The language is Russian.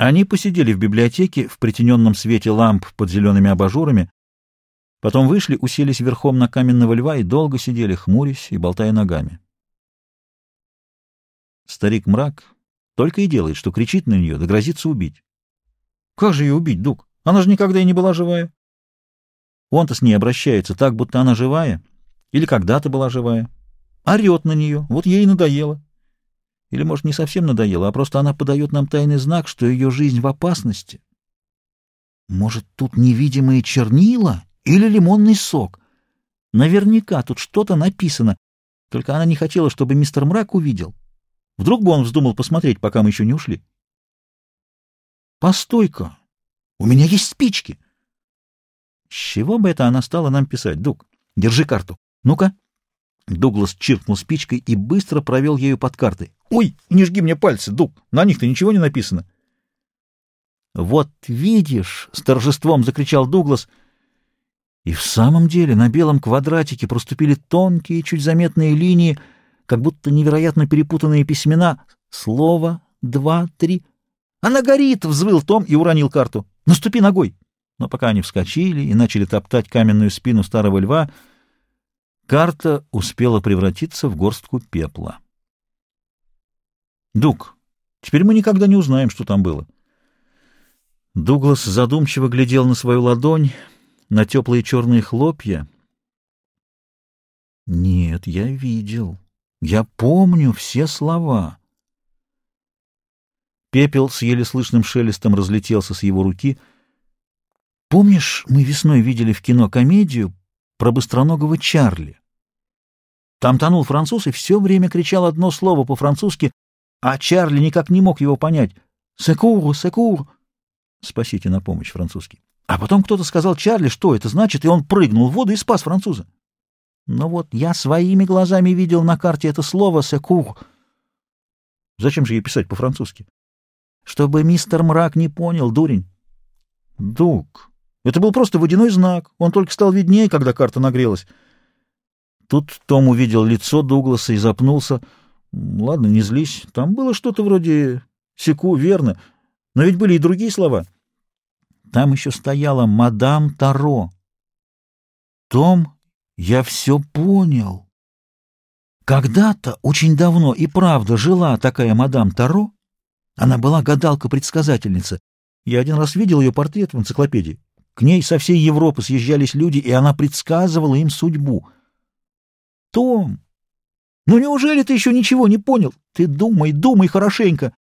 Они посидели в библиотеке в притененном свете ламп под зелеными абажурами, потом вышли, уселись верхом на каменного льва и долго сидели, хмурясь и болтая ногами. Старик мрак только и делает, что кричит на нее, да грозится убить. Как же ее убить, Дуг? Она же никогда и не была живая. Он-то с ней обращается так, будто она живая, или когда-то была живая. Орет на нее, вот ей надоело. Или, может, не совсем надоело, а просто она подает нам тайный знак, что ее жизнь в опасности. Может, тут невидимые чернила или лимонный сок? Наверняка тут что-то написано, только она не хотела, чтобы мистер Мрак увидел. Вдруг бы он вздумал посмотреть, пока мы еще не ушли. Постой-ка, у меня есть спички. С чего бы это она стала нам писать, Дуг? Держи карту. Ну-ка. Дуглас чиркнул спичкой и быстро провел ею под картой. «Ой, не жги мне пальцы, Дуг, на них-то ничего не написано». «Вот видишь!» — с торжеством закричал Дуглас. И в самом деле на белом квадратике проступили тонкие, чуть заметные линии, как будто невероятно перепутанные письмена. Слово, два, три. «Она горит!» — взвыл Том и уронил карту. «Наступи ногой!» Но пока они вскочили и начали топтать каменную спину старого льва, карта успела превратиться в горстку пепла. Дуг, теперь мы никогда не узнаем, что там было. Дуглас задумчиво глядел на свою ладонь, на теплые черные хлопья. Нет, я видел. Я помню все слова. Пепел с еле слышным шелестом разлетелся с его руки. Помнишь, мы весной видели в кино комедию про быстроногого Чарли? Там тонул француз и все время кричал одно слово по-французски а Чарли никак не мог его понять. «Секур, секур!» «Спасите на помощь, французский». А потом кто-то сказал Чарли, что это значит, и он прыгнул в воду и спас француза. Но вот я своими глазами видел на карте это слово «секур». Зачем же ей писать по-французски? Чтобы мистер Мрак не понял, дурень. Дуг, это был просто водяной знак. Он только стал виднее, когда карта нагрелась. Тут Том увидел лицо Дугласа и запнулся — Ладно, не злись. Там было что-то вроде «секу», верно. Но ведь были и другие слова. Там еще стояла «мадам Таро». Том, я все понял. Когда-то, очень давно и правда, жила такая мадам Таро. Она была гадалка-предсказательница. Я один раз видел ее портрет в энциклопедии. К ней со всей Европы съезжались люди, и она предсказывала им судьбу. Том, ну неужели ты еще ничего не понял? Ты думай, думай хорошенько.